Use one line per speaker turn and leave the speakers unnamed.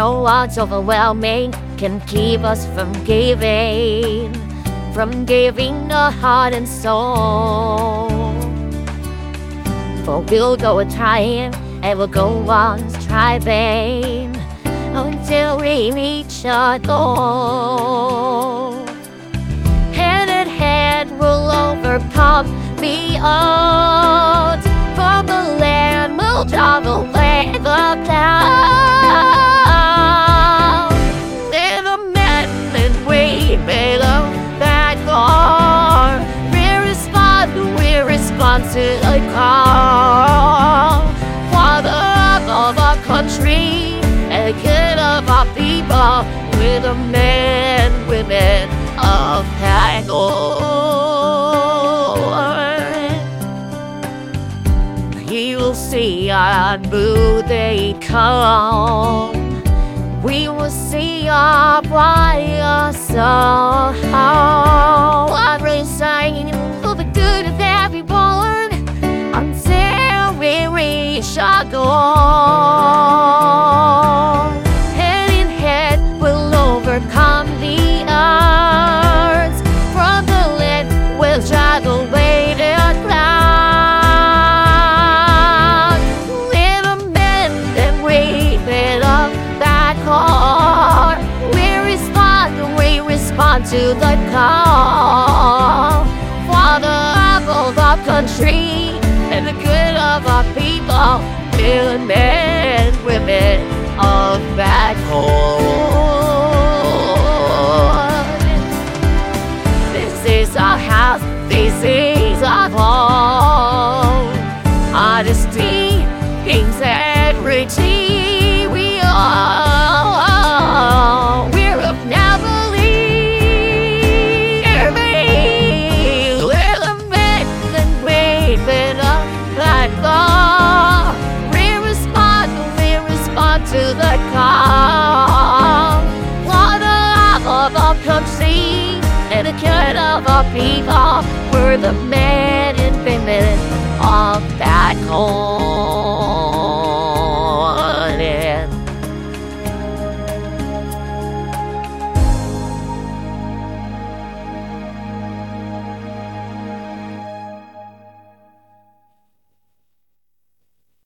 what's overwhelming can keep us from giving, from giving our heart and soul. For we'll go a trying and we'll go on striving until we reach our goal. Hand in hand, we'll overcome the odds. For the land, we'll drive to a call. Father of our country and good of our people. We're the men, women of Pangor. He will see our new day come. We will see our bright soul. To the call. Father of our country and the good of our people, men, women of that This is our house, this is our home. Honesty, integrity, we are. Of people, we're the men and women of that call.